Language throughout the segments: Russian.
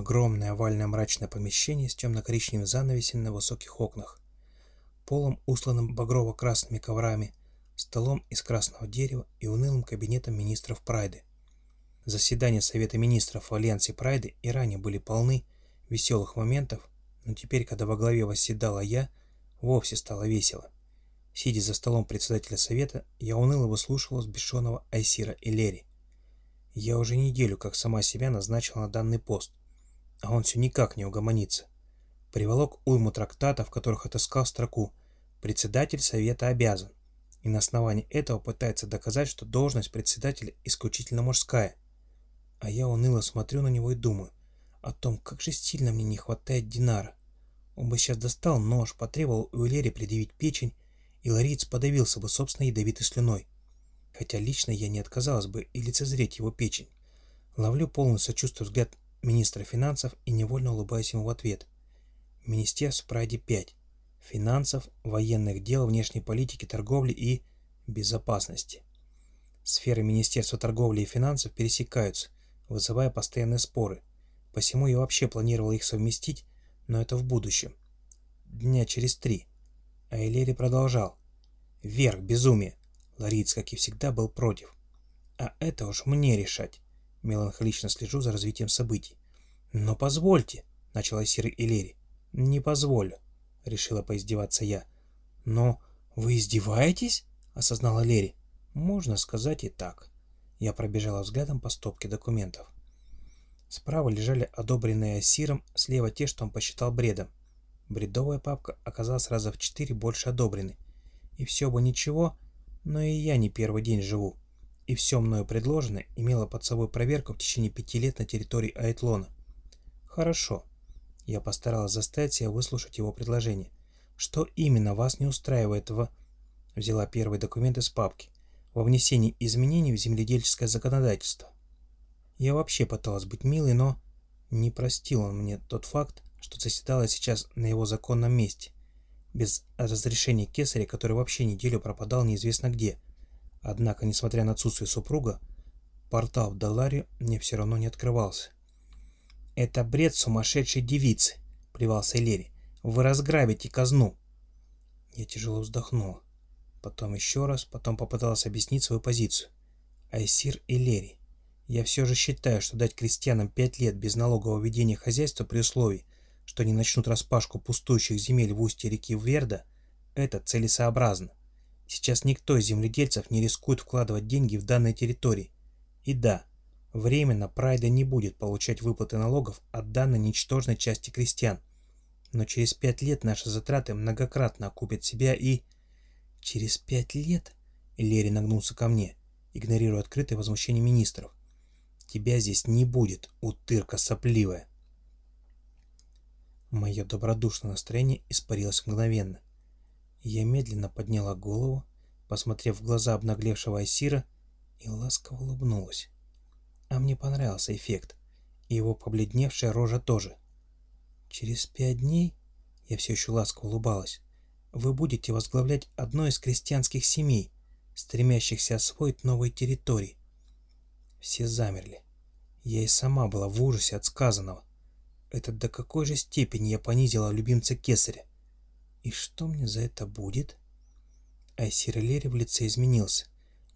Огромное овальное мрачное помещение с темно-коричневым занавесем на высоких окнах, полом, усланным багрово-красными коврами, столом из красного дерева и унылым кабинетом министров Прайды. Заседания Совета Министров в Альянсе Прайды и ранее были полны веселых моментов, но теперь, когда во главе восседала я, вовсе стало весело. Сидя за столом председателя Совета, я уныло выслушивал сбешенного Айсира и Лери. Я уже неделю как сама себя назначила на данный пост, а он все никак не угомонится. Приволок уйму трактатов, в которых отыскал строку «Председатель Совета обязан», и на основании этого пытается доказать, что должность председателя исключительно мужская. А я уныло смотрю на него и думаю о том, как же сильно мне не хватает Динара. Он бы сейчас достал нож, потребовал у Элери предъявить печень, и Лариец подавился бы собственной ядовитой слюной. Хотя лично я не отказалась бы и лицезреть его печень. Ловлю полный сочувствие взгляд министра финансов и невольно улыбаюсь ему в ответ. Министерство Прайде 5. Финансов, военных дел, внешней политики, торговли и безопасности. Сферы Министерства торговли и финансов пересекаются, вызывая постоянные споры. Посему я вообще планировал их совместить, но это в будущем. Дня через три. А Элери продолжал. Вверх, безумие. Лариц, как и всегда, был против. А это уж мне решать. Меланхолично слежу за развитием событий. Но позвольте, начала Сир Элери. Не позволю, решила поиздеваться я. Но вы издеваетесь? Осознала Лери. Можно сказать и так. Я пробежала взглядом по стопке документов. Справа лежали одобренные Асиром, слева те, что он посчитал бредом. Бредовая папка оказалась раза в четыре больше одобренной. И все бы ничего, но и я не первый день живу. И все мною предложенное имело под собой проверку в течение пяти лет на территории Айтлона. Хорошо. Я постаралась заставить себя выслушать его предложение. Что именно вас не устраивает в... Взяла первый документ из папки. Во внесении изменений в земледельческое законодательство. Я вообще пыталась быть милой, но... Не простил он мне тот факт, что заседала сейчас на его законном месте, без разрешения кесаря, который вообще неделю пропадал неизвестно где. Однако, несмотря на отсутствие супруга, портал в Даларе мне все равно не открывался. «Это бред сумасшедшей девицы», — плевался Элери. «Вы разграбите казну». Я тяжело вздохнула. Потом еще раз, потом попыталась объяснить свою позицию. Айсир и Лери. Я все же считаю, что дать крестьянам пять лет без налогового ведения хозяйства при условии, что они начнут распашку пустующих земель в устье реки Верда, это целесообразно. Сейчас никто из земледельцев не рискует вкладывать деньги в данные территории. И да, временно Прайда не будет получать выплаты налогов от данной ничтожной части крестьян. Но через пять лет наши затраты многократно окупят себя и... Через пять лет? Лерри нагнулся ко мне, игнорируя открытое возмущение министров. Тебя здесь не будет, утырка сопливая. Мое добродушное настроение испарилось мгновенно. Я медленно подняла голову, посмотрев в глаза обнаглевшего Айсира, и ласково улыбнулась. А мне понравился эффект, и его побледневшая рожа тоже. Через пять дней, я все еще ласково улыбалась, вы будете возглавлять одну из крестьянских семей, стремящихся освоить новые территории. Все замерли. Я и сама была в ужасе от сказанного. Это до какой же степени я понизила любимца кесаря? И что мне за это будет? Айсир Лери в лице изменился.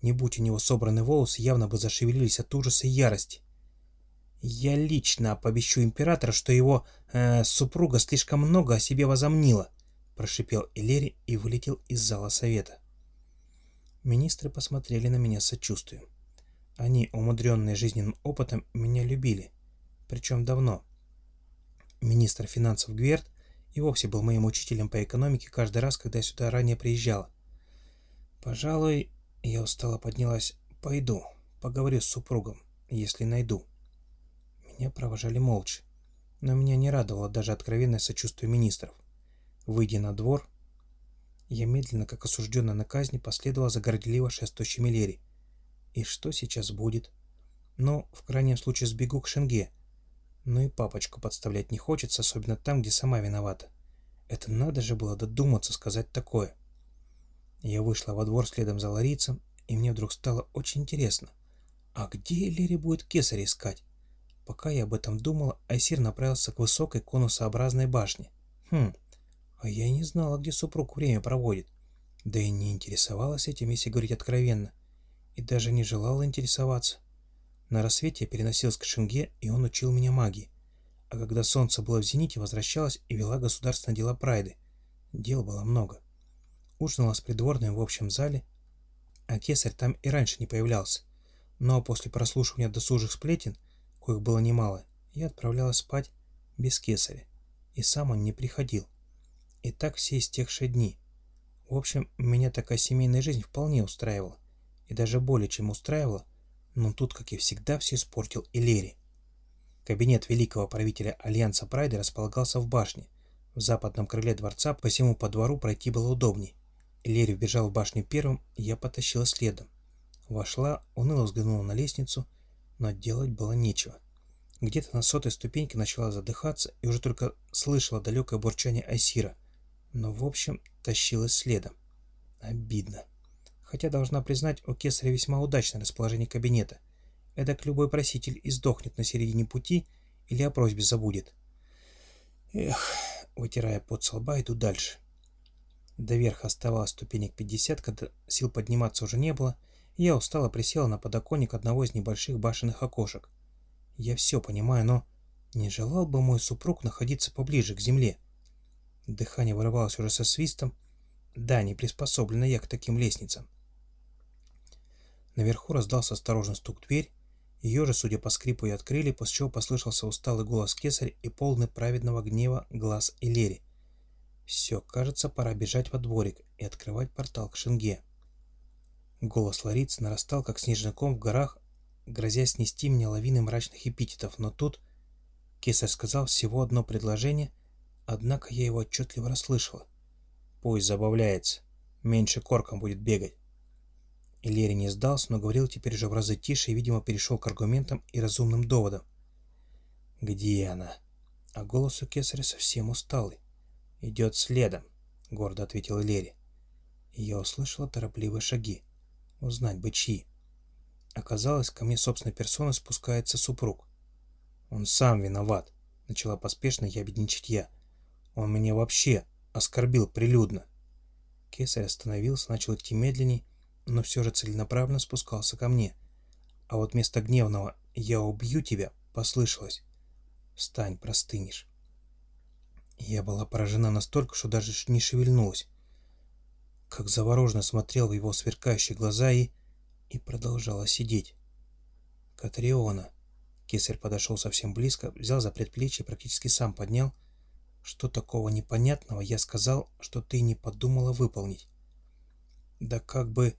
Не будь у него собраны волосы, явно бы зашевелились от ужаса и ярости. Я лично оповещу императора, что его э, супруга слишком много о себе возомнила, прошипел Элери и вылетел из зала совета. Министры посмотрели на меня с сочувствием. Они, умудренные жизненным опытом, меня любили. Причем давно. Министр финансов Гверт и вовсе был моим учителем по экономике каждый раз, когда я сюда ранее приезжала. Пожалуй, я устало поднялась. Пойду, поговорю с супругом, если найду. Меня провожали молча, но меня не радовало даже откровенное сочувствие министров. Выйдя на двор, я медленно, как осужденная на казни, последовала за горделиво шествующими Лери. И что сейчас будет? Ну, в крайнем случае сбегу к Шенге, но и папочку подставлять не хочется, особенно там, где сама виновата. Это надо же было додуматься сказать такое. Я вышла во двор следом за ларицем, и мне вдруг стало очень интересно. А где Лири будет кесарь искать? Пока я об этом думал, Айсир направился к высокой конусообразной башне. Хм, а я не знала, где супруг время проводит. Да и не интересовалась этим, если говорить откровенно. И даже не желала интересоваться. На рассвете я переносилась к Шинге, и он учил меня магии. А когда солнце было в зените, возвращалась и вела государственные дела Прайды. Дел было много. Ужинала с придворными в общем зале, а кесарь там и раньше не появлялся. Но после прослушивания досужих сплетен, коих было немало, я отправлялась спать без кесаря. И сам он не приходил. И так все истекшие дни. В общем, меня такая семейная жизнь вполне устраивала. И даже более чем устраивала, но тут, как и всегда, все испортил Илери. Кабинет великого правителя Альянса Прайды располагался в башне. В западном крыле дворца по всему по двору пройти было удобней. Илери вбежал в башню первым, я потащила следом. Вошла, уныло взглянула на лестницу, но делать было нечего. Где-то на сотой ступеньке начала задыхаться и уже только слышала далекое бурчание Айсира. Но, в общем, тащилась следом. Обидно. Хотя, должна признать, у Кесаря весьма удачное расположение кабинета. Эдак любой проситель издохнет на середине пути или о просьбе забудет. Эх, вытирая пот со лба, иду дальше. До верха оставалось ступенек 50, когда сил подниматься уже не было, я устало присела на подоконник одного из небольших башенных окошек. Я все понимаю, но не желал бы мой супруг находиться поближе к земле. Дыхание вырывалось уже со свистом. Да, не приспособлена я к таким лестницам. Наверху раздался осторожный стук в дверь. Ее же, судя по скрипу, и открыли, после чего послышался усталый голос кесаря и полный праведного гнева глаз Илери. Все, кажется, пора бежать во дворик и открывать портал к Шинге. Голос Ларицы нарастал, как снежный ком в горах, грозя снести мне лавины мрачных эпитетов, но тут кесарь сказал всего одно предложение, однако я его отчетливо расслышала. «Пусть забавляется, меньше корком будет бегать». Ильери не сдался, но говорил теперь уже в разы тише и, видимо, перешел к аргументам и разумным доводам. «Где она?» А голос у кесаря совсем усталый. «Идет следом», — гордо ответил Ильери. Я услышала торопливые шаги. Узнать бы чьи. Оказалось, ко мне собственной персоной спускается супруг. «Он сам виноват», — начала поспешно ябедничать я. «Он меня вообще оскорбил прилюдно». Кесарь остановился, начал идти медленней, но все же целенаправленно спускался ко мне. А вот вместо гневного «я убью тебя» послышалось «встань, простынешь». Я была поражена настолько, что даже не шевельнулась. Как завороженно смотрел в его сверкающие глаза и... и продолжала сидеть. «Катриона!» Кесарь подошел совсем близко, взял за предплечье практически сам поднял. «Что такого непонятного я сказал, что ты не подумала выполнить?» «Да как бы...»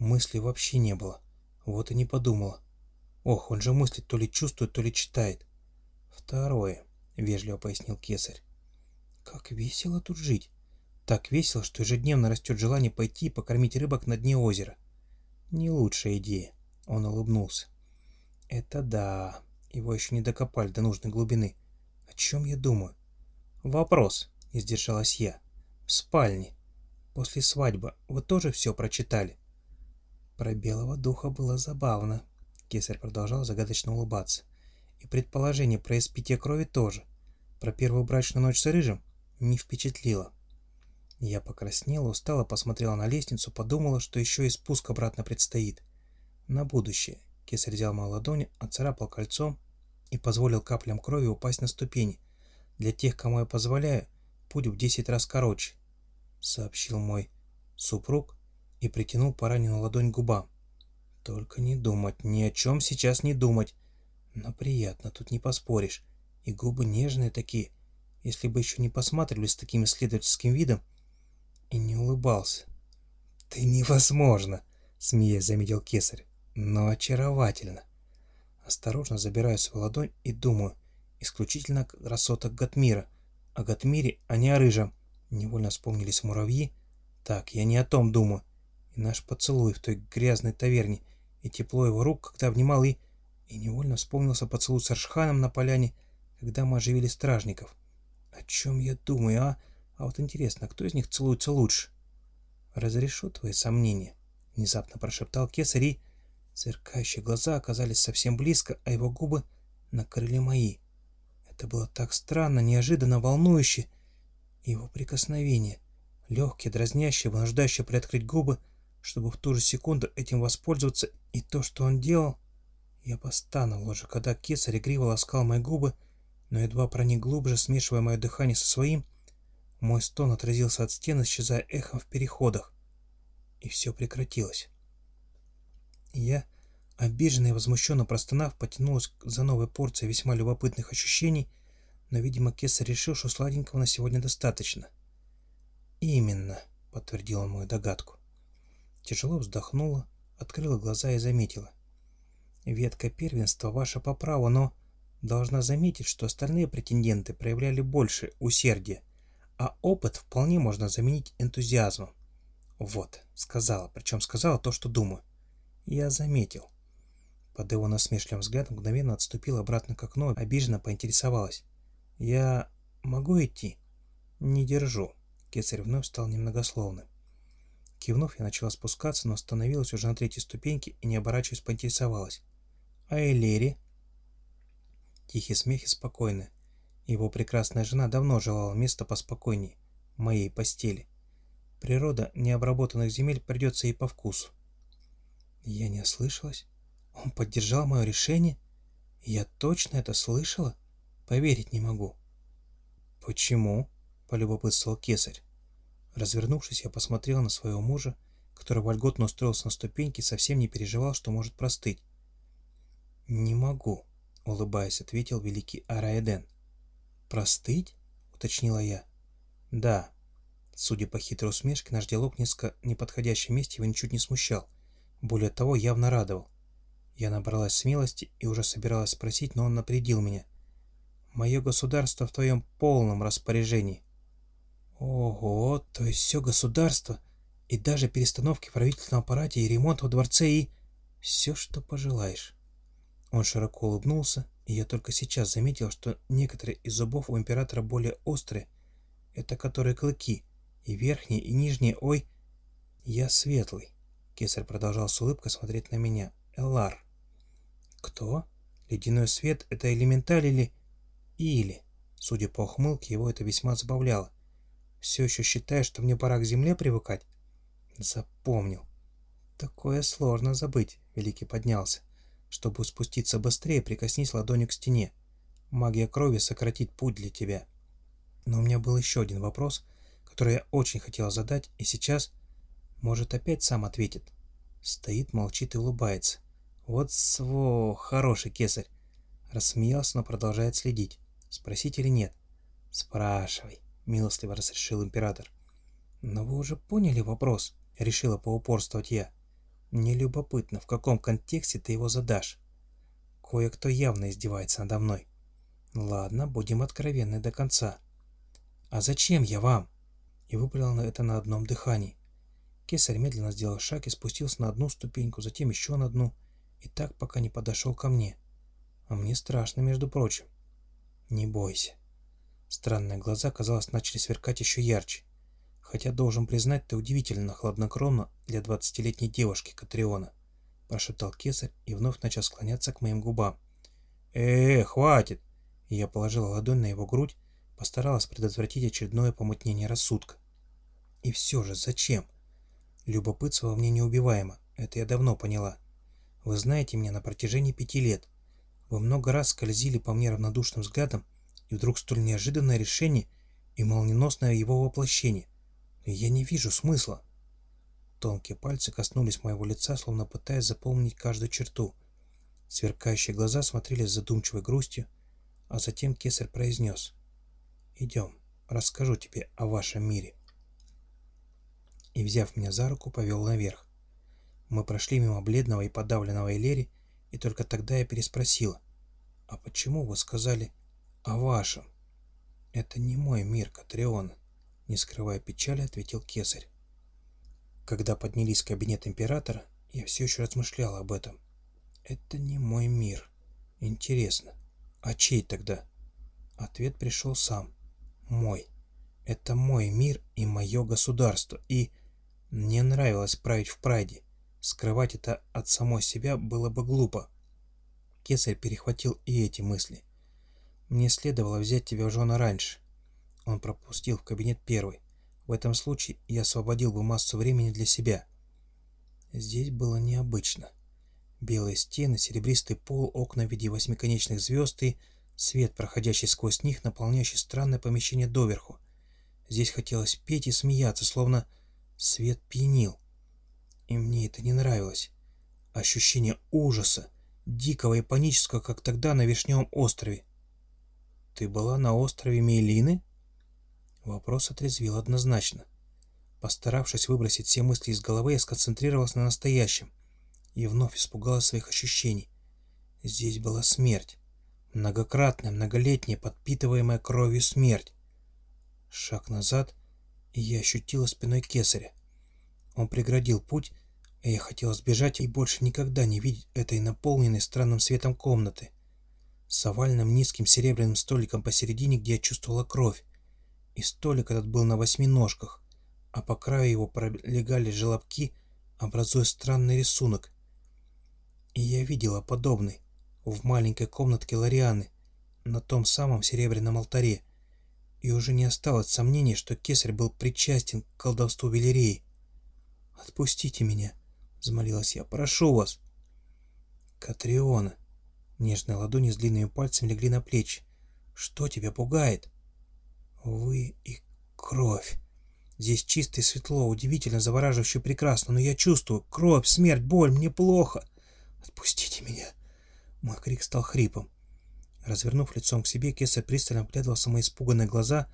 Мысли вообще не было. Вот и не подумала. Ох, он же мыслит то ли чувствует, то ли читает. Второе, вежливо пояснил кесарь. Как весело тут жить. Так весело, что ежедневно растет желание пойти и покормить рыбок на дне озера. Не лучшая идея. Он улыбнулся. Это да. Его еще не докопали до нужной глубины. О чем я думаю? Вопрос, не сдержалась я. В спальне. После свадьбы вы тоже все прочитали? Про белого духа было забавно. Кесарь продолжал загадочно улыбаться. И предположение про испитие крови тоже. Про первую брачную ночь с Рыжим не впечатлило. Я покраснела, устала, посмотрела на лестницу, подумала, что еще и спуск обратно предстоит. На будущее. Кесарь взял мою ладонь, отцарапал кольцом и позволил каплям крови упасть на ступени. Для тех, кому я позволяю, путь в десять раз короче, сообщил мой супруг, и притянул пораненную ладонь к губам. Только не думать, ни о чем сейчас не думать. Но приятно, тут не поспоришь. И губы нежные такие, если бы еще не посматривали с таким исследовательским видом и не улыбался. «Ты невозможно!» — смеясь заметил кесарь. «Но очаровательно!» Осторожно забираю свою ладонь и думаю, исключительно красоток Гатмира. О Гатмире, а не о Рыжем. Невольно вспомнились муравьи. Так, я не о том думаю и наш поцелуй в той грязной таверне, и тепло его рук, когда обнимал и... И невольно вспомнился поцелуй с Аршханом на поляне, когда мы оживили стражников. О чем я думаю, а? А вот интересно, кто из них целуется лучше? Разрешу твои сомнения, внезапно прошептал кесарь и... Сверкающие глаза оказались совсем близко, а его губы накрыли мои. Это было так странно, неожиданно, волнующе. Его прикосновение, легкие, дразнящие, вынуждающие приоткрыть губы, чтобы в ту же секунду этим воспользоваться, и то, что он делал... Я постановал уже, когда кесарь игриво ласкал мои губы, но едва проник глубже, смешивая мое дыхание со своим, мой стон отразился от стен, исчезая эхом в переходах. И все прекратилось. Я, обиженно и возмущенно простонав, потянулась за новой порцией весьма любопытных ощущений, но, видимо, кесарь решил, что сладенького на сегодня достаточно. «Именно», — подтвердил он мою догадку. Тяжело вздохнула, открыла глаза и заметила. «Ветка первенства ваша по праву, но...» Должна заметить, что остальные претенденты проявляли больше усердия, а опыт вполне можно заменить энтузиазмом. Вот, сказала, причем сказала то, что думаю. Я заметил. Под его насмешливым взглядом мгновенно отступила обратно к окну, обиженно поинтересовалась. «Я могу идти?» «Не держу». Кесарь вновь стал немногословным. Кивнув, я начала спускаться, но остановилась уже на третьей ступеньке и, не оборачиваясь, поинтересовалась. «А Элери?» Тихий смех и спокойно. Его прекрасная жена давно желала места поспокойней, моей постели. Природа необработанных земель придется ей по вкусу. Я не ослышалась. Он поддержал мое решение. Я точно это слышала? Поверить не могу. «Почему?» — полюбопытствовал кесарь. Развернувшись, я посмотрел на своего мужа, который вольготно устроился на ступеньке совсем не переживал, что может простыть. «Не могу», — улыбаясь, ответил великий Араэден. «Простыть?» — уточнила я. «Да». Судя по хитрой усмешке, наш диалог в несколько неподходящем месте его ничуть не смущал. Более того, явно радовал. Я набралась смелости и уже собиралась спросить, но он напредил меня. «Мое государство в твоем полном распоряжении». «Ого, то есть все государство, и даже перестановки в правительственном аппарате и ремонт во дворце и...» «Все, что пожелаешь». Он широко улыбнулся, и я только сейчас заметил, что некоторые из зубов у императора более острые. Это которые клыки, и верхние, и нижние, ой... Я светлый. Кесарь продолжал с улыбкой смотреть на меня. Элар. Кто? Ледяной свет — это элементаль или... Или... Судя по ухмылке, его это весьма забавляло. Все еще считаешь, что мне пора к земле привыкать? Запомнил. Такое сложно забыть, Великий поднялся. Чтобы спуститься быстрее, прикоснись ладонью к стене. Магия крови сократит путь для тебя. Но у меня был еще один вопрос, который я очень хотел задать, и сейчас, может, опять сам ответит. Стоит, молчит и улыбается. Вот сво, хороший кесарь. Рассмеялся, но продолжает следить. Спросить или нет? Спрашивай, милостливо разрешил император. Но вы уже поняли вопрос, решила поупорствовать я. Мне любопытно, в каком контексте ты его задашь. Кое-кто явно издевается надо мной. Ладно, будем откровенны до конца. А зачем я вам? И выпалил на это на одном дыхании. Кесарь медленно сделал шаг и спустился на одну ступеньку, затем еще на одну, и так, пока не подошел ко мне. А мне страшно, между прочим. Не бойся. Странные глаза, казалось, начали сверкать еще ярче. Хотя, должен признать, ты удивительно хладнокровно для двадцатилетней девушки, Катриона, прошептал кесарь и вновь начал склоняться к моим губам. э, -э хватит!» Я положила ладонь на его грудь, постаралась предотвратить очередное помутнение рассудка. И все же, зачем? Любопытство во мне неубиваемо, это я давно поняла. Вы знаете меня на протяжении пяти лет. Вы много раз скользили по мне равнодушным взглядом, и вдруг столь неожиданное решение и молниеносное его воплощение. Я не вижу смысла. Тонкие пальцы коснулись моего лица, словно пытаясь запомнить каждую черту. Сверкающие глаза смотрели с задумчивой грустью, а затем кесарь произнес. «Идем, расскажу тебе о вашем мире». И, взяв меня за руку, повел наверх. Мы прошли мимо бледного и подавленного Элери, и только тогда я переспросила. «А почему вы сказали о вашем?» «Это не мой мир, Катриона. Не скрывая печали, ответил кесарь. Когда поднялись в кабинет императора, я все еще размышлял об этом. Это не мой мир. Интересно, а чей тогда? Ответ пришел сам. Мой. Это мой мир и мое государство. И мне нравилось править в прайде. Скрывать это от самой себя было бы глупо. Кесарь перехватил и эти мысли. Мне следовало взять тебя в жены раньше. Он пропустил в кабинет первый. В этом случае я освободил бы массу времени для себя. Здесь было необычно. Белые стены, серебристый пол, окна в виде восьмиконечных звезд и свет, проходящий сквозь них, наполняющий странное помещение доверху. Здесь хотелось петь и смеяться, словно свет пьянил. И мне это не нравилось. Ощущение ужаса, дикого и панического, как тогда на Вишневом острове. «Ты была на острове Мейлины?» Вопрос отрезвил однозначно. Постаравшись выбросить все мысли из головы, я сконцентрировался на настоящем и вновь испугалась своих ощущений. Здесь была смерть. Многократная, многолетняя, подпитываемая кровью смерть. Шаг назад, и я ощутила спиной кесаря. Он преградил путь, и я хотела сбежать и больше никогда не видеть этой наполненной странным светом комнаты. С овальным низким серебряным столиком посередине, где я чувствовала кровь. И столик этот был на восьми ножках, а по краю его пролегали желобки, образуя странный рисунок. И я видела подобный в маленькой комнатке Лорианы, на том самом серебряном алтаре, и уже не осталось сомнений, что кесарь был причастен к колдовству Велерии. «Отпустите меня!» — взмолилась я. «Прошу вас!» «Катриона!» Нежные ладони с длинными пальцами легли на плечи. «Что тебя пугает?» Вы и кровь. Здесь чисто и светло, удивительно, завораживающе прекрасно, но я чувствую кровь, смерть, боль, мне плохо. Отпустите меня. Мой крик стал хрипом. Развернув лицом к себе, Кеса пристально вглядывался в мои испуганные глаза.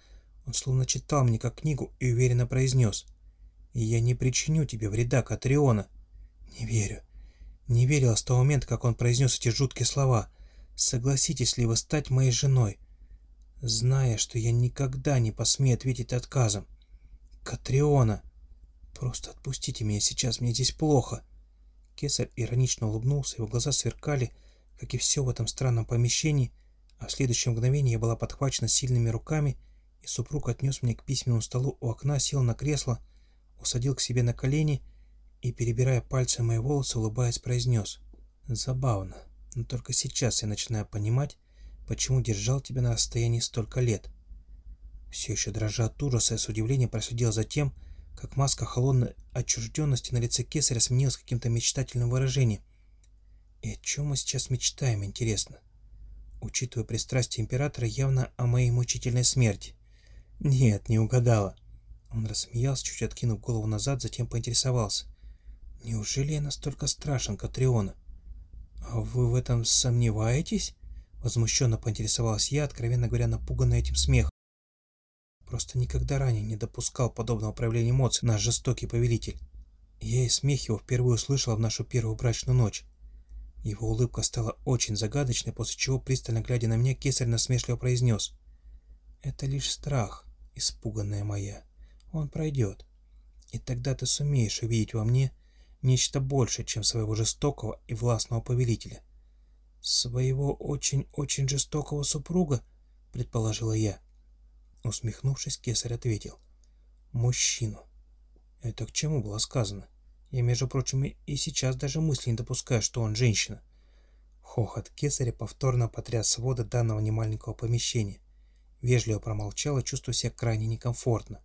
Он словно читал мне как книгу и уверенно произнес. «И я не причиню тебе вреда, Катриона». «Не верю. Не верила с того момента, как он произнес эти жуткие слова. Согласитесь ли вы стать моей женой? зная, что я никогда не посмею ответить отказом. «Катриона! Просто отпустите меня сейчас, мне здесь плохо!» Кесарь иронично улыбнулся, его глаза сверкали, как и все в этом странном помещении, а в следующее мгновение я была подхвачена сильными руками, и супруг отнес меня к письменному столу у окна, сел на кресло, усадил к себе на колени и, перебирая пальцем мои волосы, улыбаясь, произнес. «Забавно, но только сейчас я начинаю понимать, почему держал тебя на расстоянии столько лет. Все еще дрожа от ужаса и с удивлением проследил за тем, как маска холодной отчужденности на лице кесаря сменилась каким-то мечтательным выражением. И о чем мы сейчас мечтаем, интересно? Учитывая пристрастие императора, явно о моей мучительной смерти. Нет, не угадала. Он рассмеялся, чуть откинув голову назад, затем поинтересовался. Неужели я настолько страшен, Катриона? А вы в этом сомневаетесь? Возмущенно поинтересовалась я, откровенно говоря, напуганная этим смехом. Просто никогда ранее не допускал подобного проявления эмоций наш жестокий повелитель. Я и смех его впервые услышала в нашу первую брачную ночь. Его улыбка стала очень загадочной, после чего, пристально глядя на меня, кесарь насмешливо произнес. «Это лишь страх, испуганная моя. Он пройдет. И тогда ты сумеешь увидеть во мне нечто большее, чем своего жестокого и властного повелителя. «Своего очень-очень жестокого супруга?» — предположила я. Усмехнувшись, кесарь ответил. «Мужчину». Это к чему было сказано? Я, между прочим, и сейчас даже мысли не допускаю, что он женщина. Хохот кесаря повторно потряс своды данного немаленького помещения. Вежливо промолчал и чувствуя себя крайне некомфортно.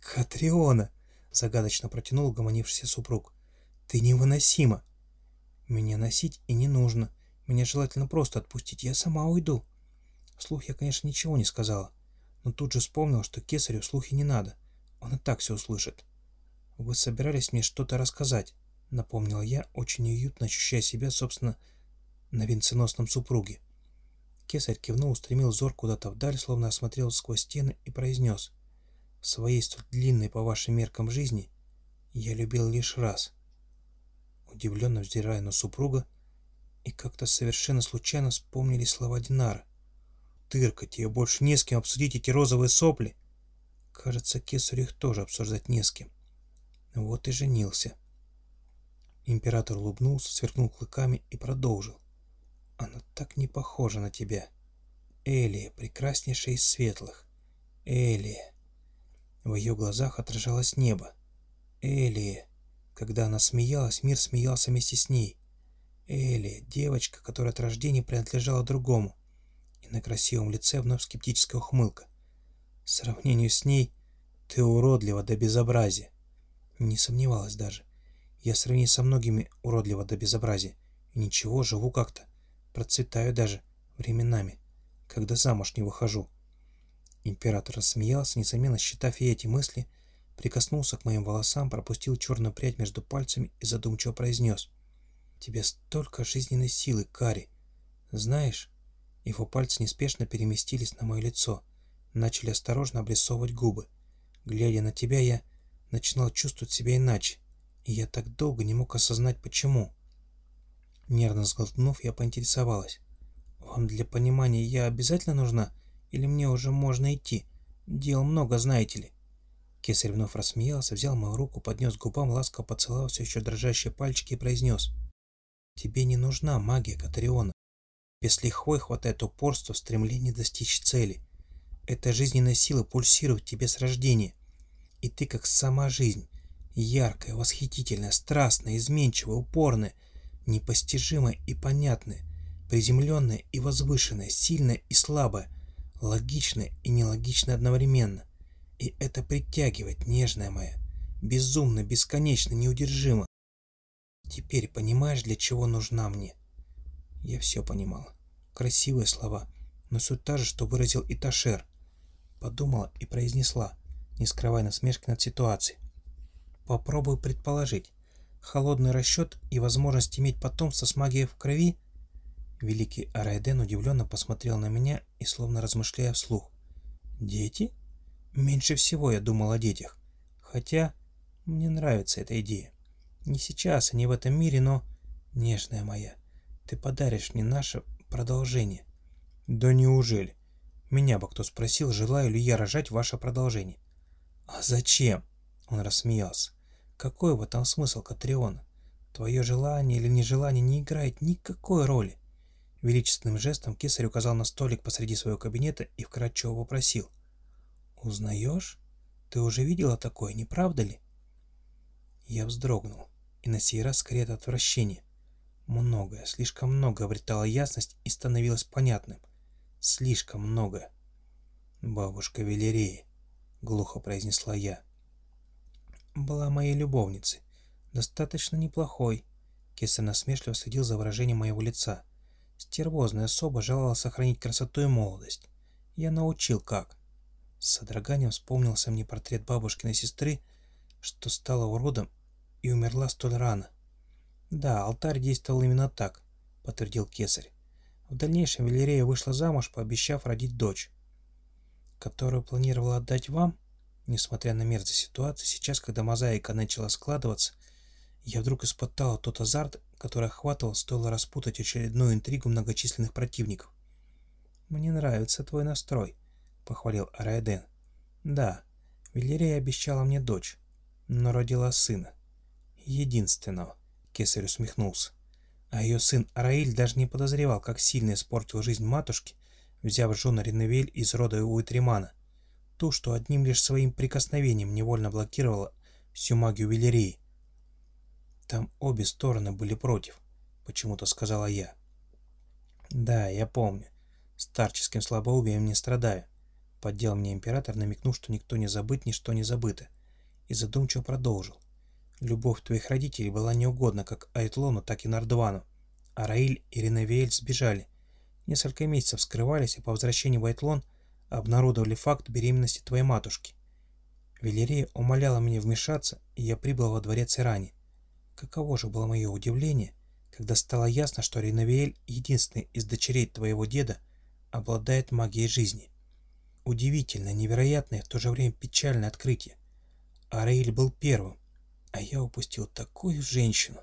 «Катриона!» — загадочно протянул гомонившийся супруг. «Ты невыносима!» «Меня носить и не нужно», меня желательно просто отпустить, я сама уйду. Вслух я, конечно, ничего не сказала, но тут же вспомнил, что кесарю слухи не надо. Он и так все услышит. Вы собирались мне что-то рассказать, напомнил я, очень уютно ощущая себя, собственно, на венценосном супруге. Кесарь кивнул, устремил взор куда-то вдаль, словно осмотрел сквозь стены и произнес. В своей столь длинной по вашим меркам жизни я любил лишь раз. Удивленно вздирая на супруга, и как-то совершенно случайно вспомнили слова Динара. «Тырка, тебе больше не с кем обсудить эти розовые сопли!» Кажется, кесарю их тоже обсуждать не с кем. Вот и женился. Император улыбнулся, сверкнул клыками и продолжил. «Она так не похожа на тебя. Элия, прекраснейшая из светлых. Элия!» В ее глазах отражалось небо. Элия! Когда она смеялась, мир смеялся вместе с ней. Элли, девочка, которая от рождения принадлежала другому. И на красивом лице вновь скептическая ухмылка. В сравнении с ней ты уродлива до безобразия. Не сомневалась даже. Я в сравнении со многими уродлива до безобразия. И ничего, живу как-то. Процветаю даже временами, когда замуж не выхожу. Император рассмеялся, несомненно считав и эти мысли, прикоснулся к моим волосам, пропустил черную прядь между пальцами и задумчиво произнес. «Тебе столько жизненной силы, Кари. Знаешь...» Его пальцы неспешно переместились на мое лицо, начали осторожно обрисовывать губы. Глядя на тебя, я начинал чувствовать себя иначе, и я так долго не мог осознать, почему. Нервно сглотнув, я поинтересовалась. «Вам для понимания я обязательно нужна, или мне уже можно идти? Дел много, знаете ли». Кесарь вновь рассмеялся, взял мою руку, поднес к губам, ласково поцеловал все еще дрожащие пальчики и произнес. «Тебе не нужна магия Катариона. Без лихвой хватает упорства в стремлении достичь цели. Эта жизненная сила пульсирует тебе с рождения. И ты как сама жизнь. Яркая, восхитительная, страстная, изменчивая, упорная, непостижимая и понятная, приземленная и возвышенная, сильная и слабая, логичная и нелогичная одновременно. И это притягивает, нежная моя, безумно, бесконечно, неудержимо. Теперь понимаешь, для чего нужна мне? Я все понимала. Красивые слова, но суть та же, что выразил и Ташер. Подумала и произнесла, не скрывая насмешки над ситуацией. Попробую предположить. Холодный расчет и возможность иметь потомство с магией в крови? Великий Арайден удивленно посмотрел на меня и словно размышляя вслух. Дети? Меньше всего я думал о детях. Хотя мне нравится эта идея. Не сейчас не в этом мире, но... Нежная моя, ты подаришь мне наше продолжение. Да неужели? Меня бы кто спросил, желаю ли я рожать ваше продолжение. А зачем? Он рассмеялся. Какой в этом смысл, Катриона? Твое желание или нежелание не играет никакой роли. Величественным жестом кесарь указал на столик посреди своего кабинета и вкратчиво попросил. «Узнаешь? Ты уже видела такое, не правда ли?» Я вздрогнул, и на сей раз скорее от отвращения. Многое, слишком много обретало ясность и становилось понятным. Слишком много. «Бабушка Велерея», — глухо произнесла я. «Была моей любовницей. Достаточно неплохой». Кеса насмешливо следил за выражением моего лица. Стервозная особа желала сохранить красоту и молодость. Я научил как. С содроганием вспомнился мне портрет бабушкиной сестры, что стала уродом и умерла столь рано. Да, алтарь действовал именно так, подтвердил кесарь. В дальнейшем Велерея вышла замуж, пообещав родить дочь, которую планировала отдать вам. Несмотря на мерзость ситуации, сейчас, когда мозаика начала складываться, я вдруг испытал тот азарт, который охватывал, стоило распутать очередную интригу многочисленных противников. «Мне нравится твой настрой», — похвалил Араэден. «Да, Велерея обещала мне дочь, но родила сына. Единственного», — кесарь усмехнулся. А ее сын Араиль даже не подозревал, как сильно испортил жизнь матушки, взяв жену Реневель из рода Уитримана, ту, что одним лишь своим прикосновением невольно блокировала всю магию Велереи. Там обе стороны были против, почему-то сказала я. Да, я помню. Старческим слабоумием не страдаю. Поддел мне император, намекнув, что никто не забыт, ничто не забыто. И задумчиво продолжил. Любовь твоих родителей была неугодна как Айтлону, так и Нардвану. А Раиль и Ренавиэль сбежали. Несколько месяцев скрывались, и по возвращении в Айтлон обнародовали факт беременности твоей матушки. Велерея умоляла меня вмешаться, и я прибыл во дворец Иране. Каково же было мое удивление, когда стало ясно, что Ринавиэль, единственный из дочерей твоего деда, обладает магией жизни. Удивительное, невероятное, в то же время печальное открытие. Араиль был первым, а я упустил такую женщину.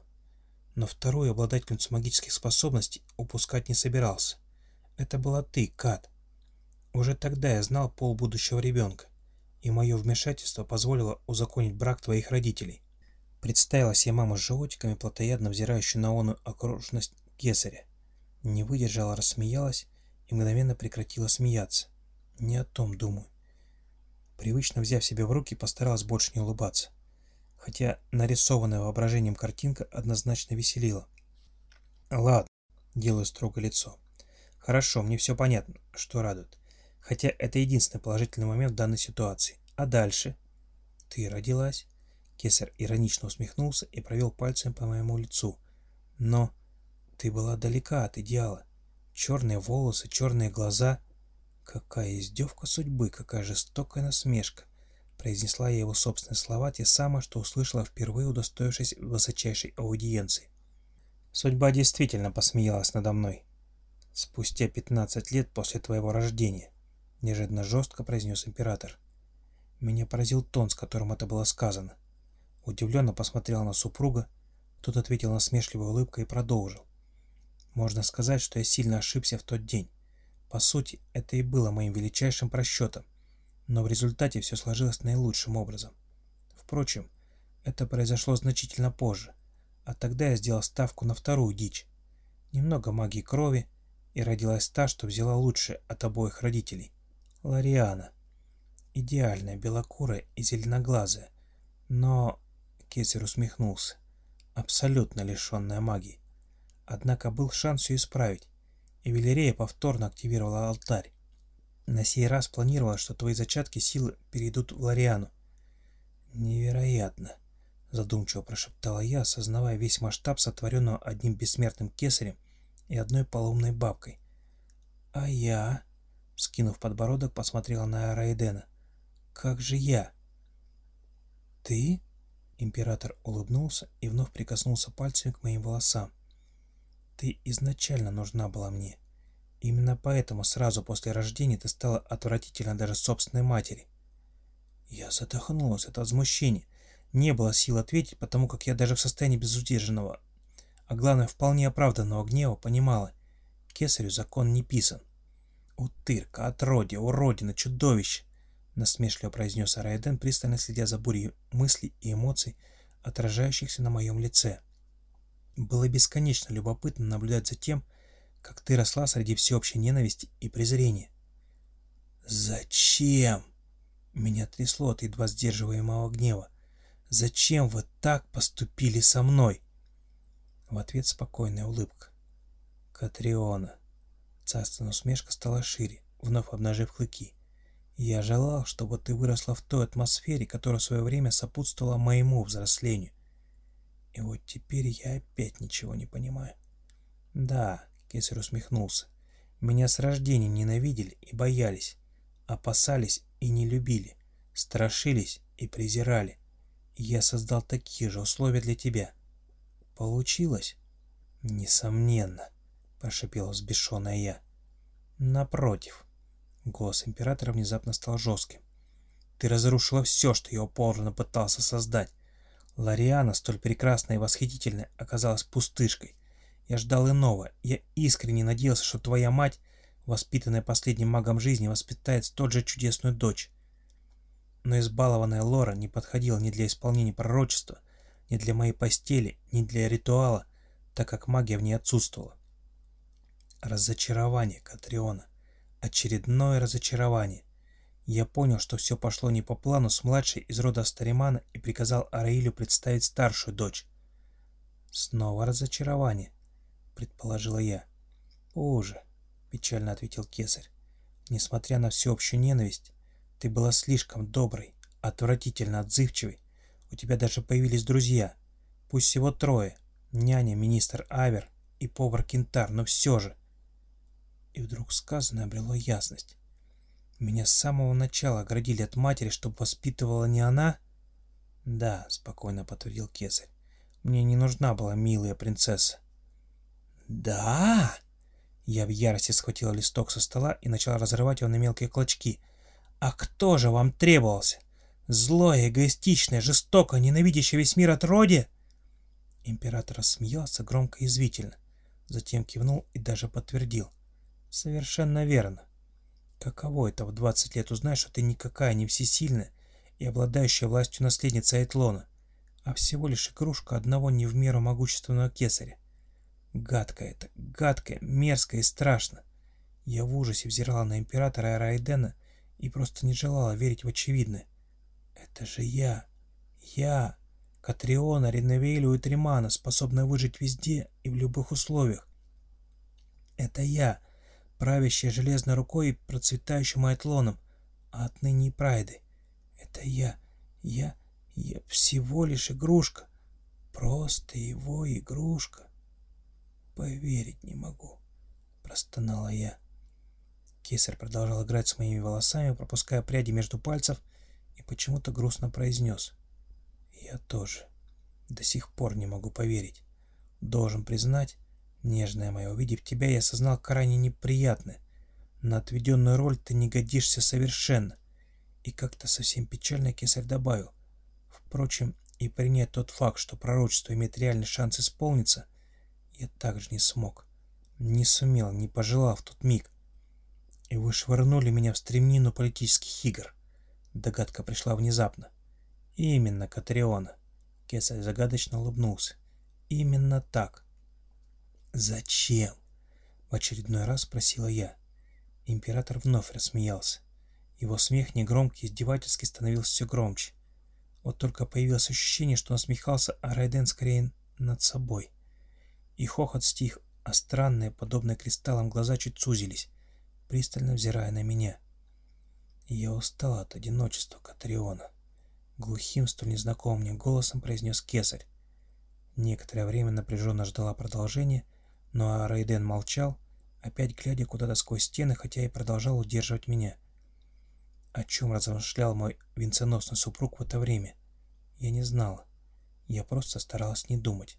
Но вторую обладательницу магических способностей упускать не собирался. Это была ты, Кат. Уже тогда я знал пол будущего ребенка, и мое вмешательство позволило узаконить брак твоих родителей. Представила себе маму с животиками, плотоядно взирающую на оную окружность кесаря. Не выдержала, рассмеялась и мгновенно прекратила смеяться. Не о том думаю. Привычно взяв себя в руки, постаралась больше не улыбаться. Хотя нарисованная воображением картинка однозначно веселила. Ладно, делаю строго лицо. Хорошо, мне все понятно, что радует. Хотя это единственный положительный момент в данной ситуации. А дальше? Ты родилась? Кесар иронично усмехнулся и провел пальцем по моему лицу. Но ты была далека от идеала. Черные волосы, черные глаза. Какая издевка судьбы, какая жестокая насмешка. Произнесла я его собственные слова, те самые, что услышала впервые, удостоившись высочайшей аудиенции. Судьба действительно посмеялась надо мной. Спустя пятнадцать лет после твоего рождения, неожиданно жестко произнес император. Меня поразил тон, с которым это было сказано. Удивленно посмотрел на супруга, тот ответил насмешливой улыбкой и продолжил. Можно сказать, что я сильно ошибся в тот день. По сути, это и было моим величайшим просчетом, но в результате все сложилось наилучшим образом. Впрочем, это произошло значительно позже, а тогда я сделал ставку на вторую дичь. Немного магии крови, и родилась та, что взяла лучше от обоих родителей. Лариана. Идеальная, белокурая и зеленоглазая. Но... Кесер усмехнулся. Абсолютно лишенная магии. Однако был шанс ее исправить, и Велерея повторно активировала алтарь. На сей раз планировала, что твои зачатки силы перейдут в Лариану. «Невероятно!» — задумчиво прошептала я, осознавая весь масштаб сотворенного одним бессмертным кесарем и одной поломной бабкой. «А я?» — скинув подбородок, посмотрела на Райдена. «Как же я?» «Ты?» — император улыбнулся и вновь прикоснулся пальцами к моим волосам. Ты изначально нужна была мне. Именно поэтому сразу после рождения ты стала отвратительно даже собственной матери. Я задохнулась от возмущения. Не было сил ответить, потому как я даже в состоянии безудержного, а главное, вполне оправданного гнева понимала. Кесарю закон не писан. «Утырка, отродье, уродина, чудовище!» насмешливо произнес Арайден, пристально следя за бурей мыслей и эмоций, отражающихся на моем лице. Было бесконечно любопытно наблюдать за тем, как ты росла среди всеобщей ненависти и презрения. «Зачем?» Меня трясло от едва сдерживаемого гнева. «Зачем вы так поступили со мной?» В ответ спокойная улыбка. «Катриона». Царственная усмешка стала шире, вновь обнажив клыки. «Я желал, чтобы ты выросла в той атмосфере, которая в свое время сопутствовала моему взрослению. И вот теперь я опять ничего не понимаю. Да, Кесарь усмехнулся. Меня с рождения ненавидели и боялись, опасались и не любили, страшились и презирали. Я создал такие же условия для тебя. Получилось? Несомненно, прошипела взбешенная я. Напротив. Голос императора внезапно стал жестким. Ты разрушила все, что я упорно пытался создать. Лариана, столь прекрасная и восхитительная, оказалась пустышкой. Я ждал иного. Я искренне надеялся, что твоя мать, воспитанная последним магом жизни, воспитает столь же чудесную дочь. Но избалованная Лора не подходила ни для исполнения пророчества, ни для моей постели, ни для ритуала, так как магия в ней отсутствовала. Разочарование, Катриона. Очередное разочарование. Я понял, что все пошло не по плану с младшей из рода Старимана и приказал Араилю представить старшую дочь. «Снова разочарование», — предположила я. «Позже», — печально ответил кесарь. «Несмотря на всеобщую ненависть, ты была слишком доброй, отвратительно отзывчивой. У тебя даже появились друзья. Пусть всего трое. Няня, министр Авер и повар Кентар, но все же». И вдруг сказанное обрело ясность. Меня с самого начала оградили от матери, чтобы воспитывала не она? Да, спокойно подтвердил кесарь. Мне не нужна была милая принцесса. Да? Я в ярости схватила листок со стола и начала разрывать его на мелкие клочки. А кто же вам требовался? Злое, эгоистичное, жестокое, ненавидящее весь мир отродье? Император рассмеялся громко и извительно, затем кивнул и даже подтвердил. Совершенно верно. Каково это в 20 лет узнать, что ты никакая не всесильная и обладающая властью наследница Айтлона, а всего лишь игрушка одного не в меру могущественного кесаря? Гадко это, гадко, мерзко и страшно. Я в ужасе взирала на императора Райдена и просто не желала верить в очевидное. Это же я, я, Катриона, Реневейлю и Тримана, способная выжить везде и в любых условиях. Это я, правящая железной рукой и процветающим Айтлоном, а отныне и Прайды. Это я, я, я всего лишь игрушка, просто его игрушка. Поверить не могу, простонала я. Кесарь продолжал играть с моими волосами, пропуская пряди между пальцев, и почему-то грустно произнес. «Я тоже. До сих пор не могу поверить. Должен признать, нежная моя, увидев тебя, я осознал крайне неприятное. На отведенную роль ты не годишься совершенно». И как-то совсем печально кесарь добавил. Впрочем, и принять тот факт, что пророчество имеет реальный шанс исполниться, я также не смог. Не сумел, не пожелал в тот миг и вы швырнули меня в стремнину политических игр. Догадка пришла внезапно. Именно, Катриона. Кесарь загадочно улыбнулся. Именно так. Зачем? В очередной раз спросила я. Император вновь рассмеялся. Его смех негромкий, издевательский становился все громче. Вот только появилось ощущение, что он смехался, а Райден скорее над собой. И хохот стих, а странные, подобные кристаллам глаза чуть сузились пристально взирая на меня. «Я устал от одиночества Катриона», — глухим, столь незнакомым мне голосом произнес Кесарь. Некоторое время напряженно ждала продолжения, но Рейден молчал, опять глядя куда-то сквозь стены, хотя и продолжал удерживать меня. О чем размышлял мой венценосный супруг в это время? Я не знала. Я просто старалась не думать.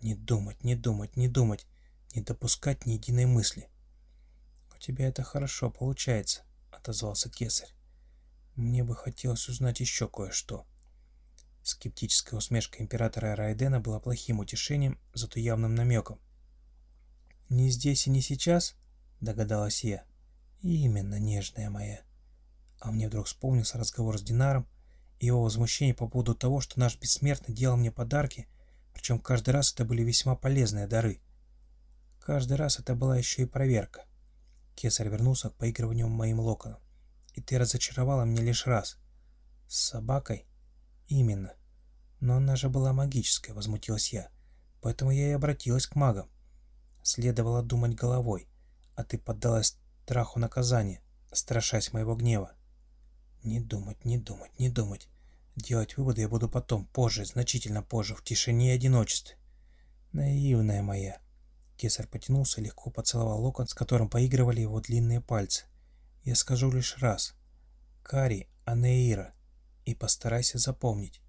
Не думать, не думать, не думать, не допускать ни единой мысли тебя это хорошо получается», — отозвался кесарь. «Мне бы хотелось узнать еще кое-что». Скептическая усмешка императора Райдена была плохим утешением, зато явным намеком. «Не здесь и не сейчас?» — догадалась я. «Именно, нежная моя». А мне вдруг вспомнился разговор с Динаром и его возмущение по поводу того, что наш бессмертный делал мне подарки, причем каждый раз это были весьма полезные дары. Каждый раз это была еще и проверка. Кесарь вернулся к поигрыванию моим локоном. И ты разочаровала меня лишь раз. С собакой? Именно. Но она же была магическая, возмутилась я. Поэтому я и обратилась к магам. Следовало думать головой, а ты поддалась страху наказания, страшась моего гнева. Не думать, не думать, не думать. Делать выводы я буду потом, позже, значительно позже, в тишине и одиночестве. Наивная моя. Кесарь потянулся и легко поцеловал локон, с которым поигрывали его длинные пальцы. «Я скажу лишь раз. Кари Анеира. И постарайся запомнить».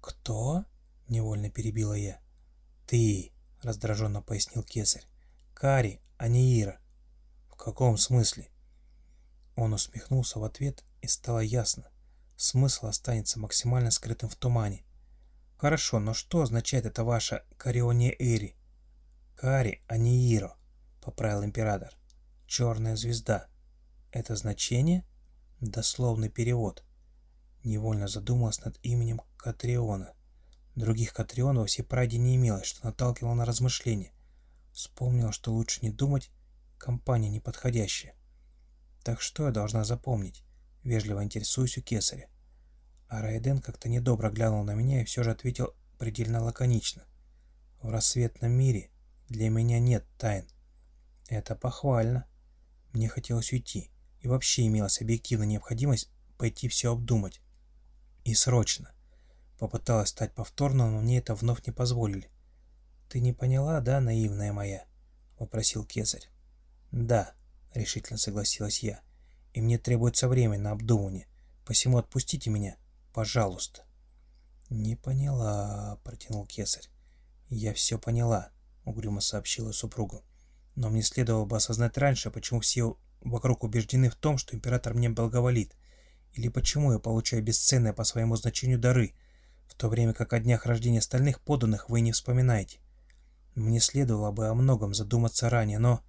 «Кто?» — невольно перебила я. «Ты», — раздраженно пояснил Кесарь. «Кари Анеира». «В каком смысле?» Он усмехнулся в ответ, и стало ясно. Смысл останется максимально скрытым в тумане. «Хорошо, но что означает это ваша Карионе Эри?» Кари, а не Иро, поправил император. Черная звезда. Это значение? Дословный перевод. Невольно задумалась над именем Катриона. Других Катрион во всей Праде не имелось, что наталкивало на размышления. Вспомнила, что лучше не думать, компания неподходящая. Так что я должна запомнить? Вежливо интересуюсь у кесаря. А Райден как-то недобро глянул на меня и все же ответил предельно лаконично. В рассветном мире для меня нет тайн. Это похвально. Мне хотелось уйти, и вообще имелась объективная необходимость пойти все обдумать. И срочно. Попыталась стать повторно, но мне это вновь не позволили. «Ты не поняла, да, наивная моя?» — вопросил Кесарь. «Да», — решительно согласилась я. «И мне требуется время на обдумывание, посему отпустите меня, пожалуйста». «Не поняла», — протянул Кесарь. «Я все поняла. — угрюмо сообщила супругу. «Но мне следовало бы осознать раньше, почему все вокруг убеждены в том, что император мне благоволит, или почему я получаю бесценные по своему значению дары, в то время как о днях рождения остальных поданных вы не вспоминаете. Мне следовало бы о многом задуматься ранее, но...»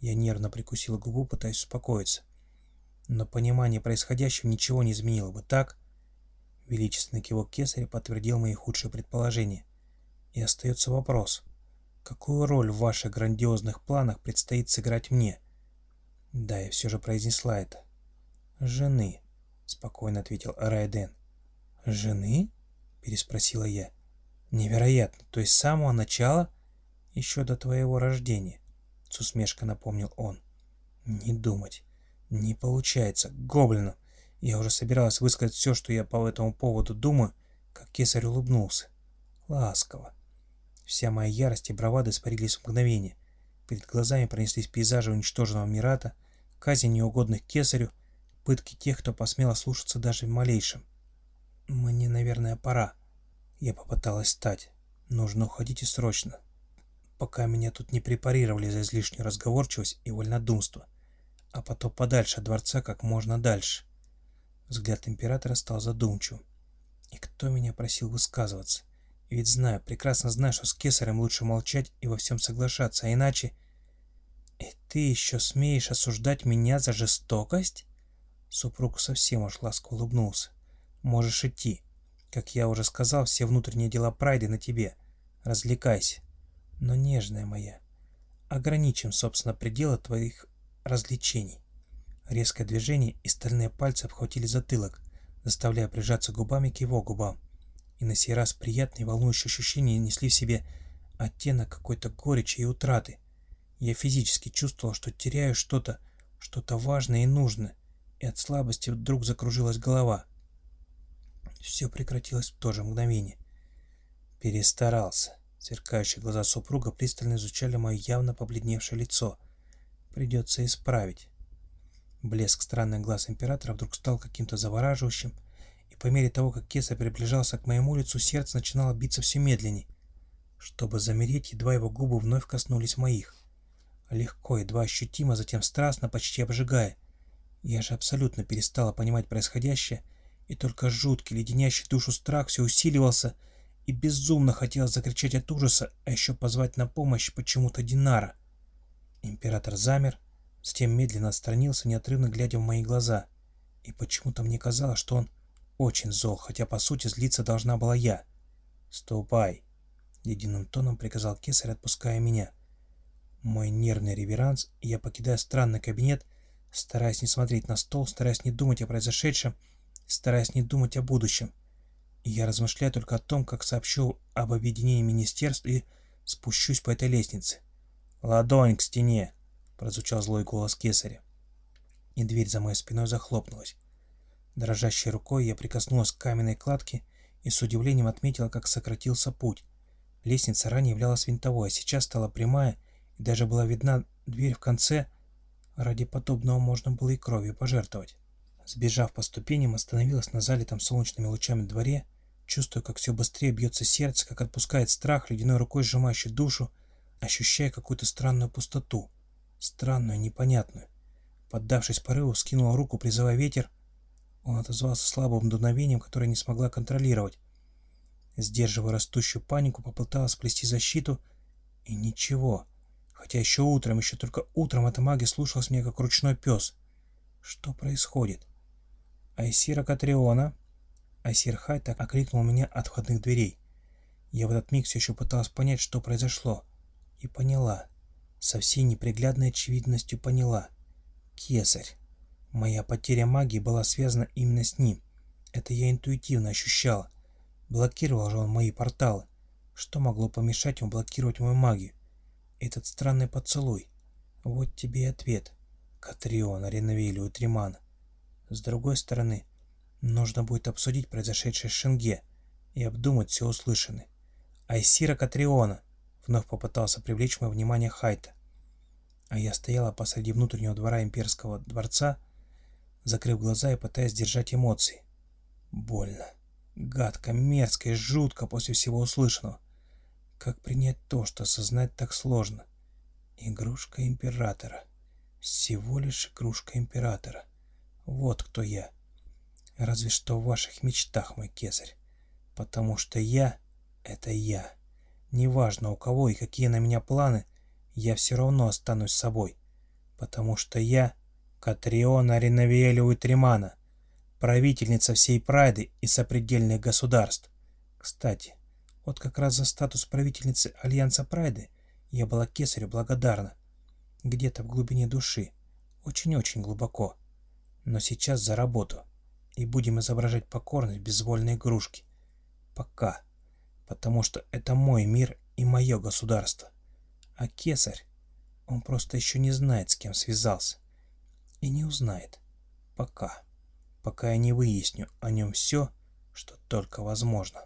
Я нервно прикусила губу, пытаясь успокоиться. «Но понимание происходящего ничего не изменило бы, так?» Величественный кивок кесаря подтвердил мои худшие предположения. И остается вопрос. Какую роль в ваших грандиозных планах предстоит сыграть мне? Да, я все же произнесла это. Жены, спокойно ответил Райден. Жены? — переспросила я. «Невероятно! То есть с самого начала, еще до твоего рождения?» — с усмешкой напомнил он. «Не думать. Не получается. Гоблину!» Я уже собиралась высказать все, что я по этому поводу думаю, как кесарь улыбнулся. Ласково. Вся моя ярость и бравада испарились в мгновение. Перед глазами пронеслись пейзажи уничтоженного Мирата, казни неугодных кесарю, пытки тех, кто посмел слушаться даже в малейшем. Мне, наверное, пора. Я попыталась встать. Нужно уходить и срочно. Пока меня тут не препарировали за излишнюю разговорчивость и вольнодумство. А потом подальше от дворца как можно дальше. Взгляд императора стал задумчивым. И кто меня просил высказываться? Ведь знаю, прекрасно знаю, что с кесарем лучше молчать и во всем соглашаться, а иначе... И ты еще смеешь осуждать меня за жестокость? Супруг совсем уж ласково улыбнулся. Можешь идти. Как я уже сказал, все внутренние дела Прайды на тебе. Развлекайся. Но, нежная моя, ограничим, собственно, пределы твоих развлечений. Резкое движение, и стальные пальцы обхватили затылок, заставляя прижаться губами к его губам. И на сей раз приятные волнующие ощущения несли в себе оттенок какой-то горечи и утраты. Я физически чувствовал, что теряю что-то, что-то важное и нужное, и от слабости вдруг закружилась голова. Все прекратилось в то же мгновение. Перестарался. Сверкающие глаза супруга пристально изучали мое явно побледневшее лицо. Придется исправить. Блеск странных глаз императора вдруг стал каким-то завораживающим, и по мере того, как Кеса приближался к моему лицу, сердце начинало биться все медленней, чтобы замереть, едва его губы вновь коснулись моих. Легко, едва ощутимо, затем страстно, почти обжигая. Я же абсолютно перестала понимать происходящее, и только жуткий, леденящий душу страх все усиливался, и безумно хотелось закричать от ужаса, а еще позвать на помощь почему-то Динара. Император замер, Затем медленно отстранился, неотрывно глядя в мои глаза. И почему-то мне казалось, что он очень зол, хотя по сути злиться должна была я. «Ступай!» — единым тоном приказал кесарь, отпуская меня. Мой нервный реверанс, и я покидаю странный кабинет, стараясь не смотреть на стол, стараясь не думать о произошедшем, стараясь не думать о будущем. И я размышляю только о том, как сообщу об объединении министерств и спущусь по этой лестнице. «Ладонь к стене!» прозвучал злой голос кесаря. И дверь за моей спиной захлопнулась. Дрожащей рукой я прикоснулась к каменной кладке и с удивлением отметила, как сократился путь. Лестница ранее являлась винтовой, а сейчас стала прямая, и даже была видна дверь в конце. Ради подобного можно было и кровью пожертвовать. Сбежав по ступеням, остановилась на залитом солнечными лучами дворе, чувствуя, как все быстрее бьется сердце, как отпускает страх, ледяной рукой сжимающий душу, ощущая какую-то странную пустоту странную, непонятную. Поддавшись порыву, скинула руку, призывая ветер. Он отозвался слабым дуновением, которое не смогла контролировать. Сдерживая растущую панику, попыталась сплести защиту, и ничего. Хотя еще утром, еще только утром эта магия слушалась меня, как ручной пес. Что происходит? Айсира Катриона? Айсир Хай так окликнул меня от входных дверей. Я в этот миг все еще пыталась понять, что произошло. И поняла со всей неприглядной очевидностью поняла. Кесарь. Моя потеря магии была связана именно с ним. Это я интуитивно ощущала. Блокировал же он мои порталы. Что могло помешать ему блокировать мою магию? Этот странный поцелуй. Вот тебе и ответ. Катриона, Реновелю и. С другой стороны, нужно будет обсудить произошедшее с Шенге и обдумать все услышанное. Айсира Катриона, Вновь попытался привлечь мое внимание Хайта. А я стояла посреди внутреннего двора имперского дворца, закрыв глаза и пытаясь держать эмоции. Больно. Гадко, мерзко и жутко после всего услышанного. Как принять то, что осознать так сложно? Игрушка императора. Всего лишь игрушка императора. Вот кто я. Разве что в ваших мечтах, мой кесарь. Потому что я — это я. Неважно у кого и какие на меня планы, я все равно останусь собой. Потому что я Катриона Реновиэля Уитримана, правительница всей Прайды и сопредельных государств. Кстати, вот как раз за статус правительницы Альянса Прайды я была кесарю благодарна. Где-то в глубине души. Очень-очень глубоко. Но сейчас за работу. И будем изображать покорность безвольной игрушки. Пока. Потому что это мой мир и мое государство. А кесарь, он просто еще не знает, с кем связался. И не узнает. Пока. Пока я не выясню о нем все, что только возможно.